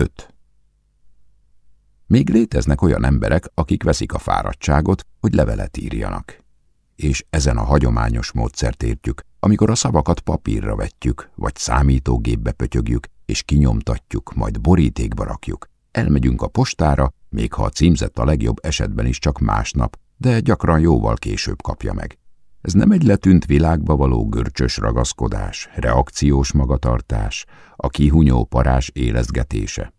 5. Még léteznek olyan emberek, akik veszik a fáradtságot, hogy levelet írjanak. És ezen a hagyományos módszert értjük, amikor a szavakat papírra vetjük, vagy számítógépbe pötyögjük, és kinyomtatjuk, majd borítékba rakjuk. Elmegyünk a postára, még ha a címzett a legjobb esetben is csak másnap, de gyakran jóval később kapja meg. Ez nem egy letűnt világba való görcsös ragaszkodás, reakciós magatartás, a kihunyó parás élezgetése.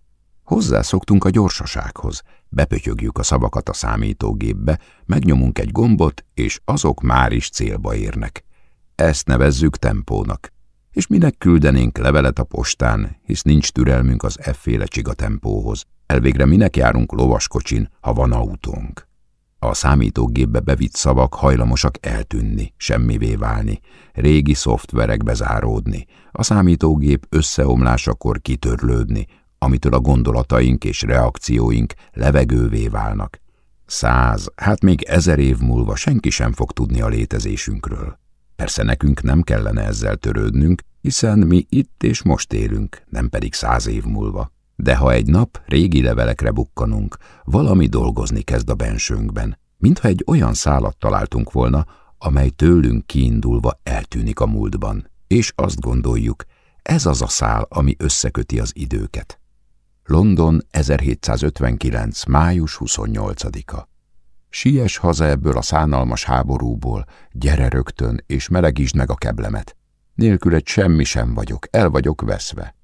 Hozzászoktunk a gyorsasághoz, bepötyögjük a szavakat a számítógépbe, megnyomunk egy gombot, és azok már is célba érnek. Ezt nevezzük tempónak. És minek küldenénk levelet a postán, hisz nincs türelmünk az efféle csiga tempóhoz. Elvégre minek járunk lovaskocsin, ha van autónk. A számítógépbe bevitt szavak hajlamosak eltűnni, semmivé válni, régi szoftverek bezáródni, a számítógép összeomlásakor kitörlődni, amitől a gondolataink és reakcióink levegővé válnak. Száz, hát még ezer év múlva senki sem fog tudni a létezésünkről. Persze nekünk nem kellene ezzel törődnünk, hiszen mi itt és most élünk, nem pedig száz év múlva. De ha egy nap régi levelekre bukkanunk, valami dolgozni kezd a bensőnkben, mintha egy olyan szálat találtunk volna, amely tőlünk kiindulva eltűnik a múltban, és azt gondoljuk, ez az a szál, ami összeköti az időket. London 1759. május 28-a Sies haza ebből a szánalmas háborúból, gyere rögtön, és melegítsd meg a keblemet. Nélküled semmi sem vagyok, el vagyok veszve.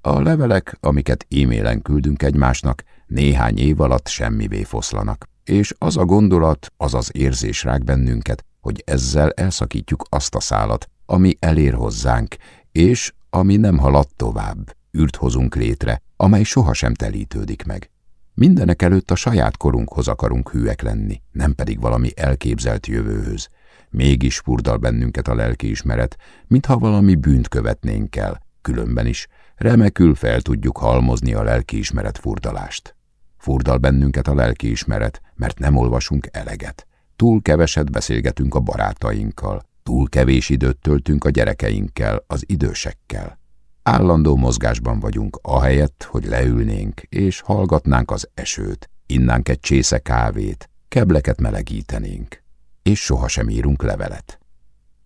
A levelek, amiket e-mailen küldünk egymásnak, néhány év alatt semmivé foszlanak, és az a gondolat, az az érzés rák bennünket, hogy ezzel elszakítjuk azt a szálat, ami elér hozzánk, és ami nem halad tovább, űrt hozunk létre, amely sohasem telítődik meg. Mindenek előtt a saját korunkhoz akarunk hűek lenni, nem pedig valami elképzelt jövőhöz. Mégis furdal bennünket a lelkiismeret, mintha valami bűnt követnénk el, különben is, remekül fel tudjuk halmozni a lelkiismeret furdalást. Furdal bennünket a lelkiismeret, mert nem olvasunk eleget. Túl keveset beszélgetünk a barátainkkal, túl kevés időt töltünk a gyerekeinkkel, az idősekkel. Állandó mozgásban vagyunk, ahelyett, hogy leülnénk, és hallgatnánk az esőt, innánk egy csésze kávét, kebleket melegítenénk, és sohasem írunk levelet.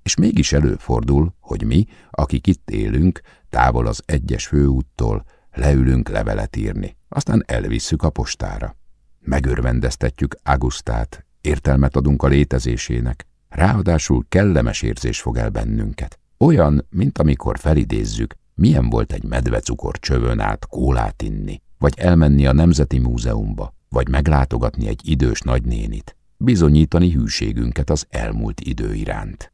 És mégis előfordul, hogy mi, akik itt élünk, távol az egyes főúttól, leülünk levelet írni, aztán elvisszük a postára. Megörvendeztetjük Augustát, értelmet adunk a létezésének, ráadásul kellemes érzés fog el bennünket. Olyan, mint amikor felidézzük, milyen volt egy medvecukor csövön át kólát inni, vagy elmenni a Nemzeti Múzeumba, vagy meglátogatni egy idős nagynénit, bizonyítani hűségünket az elmúlt idő iránt.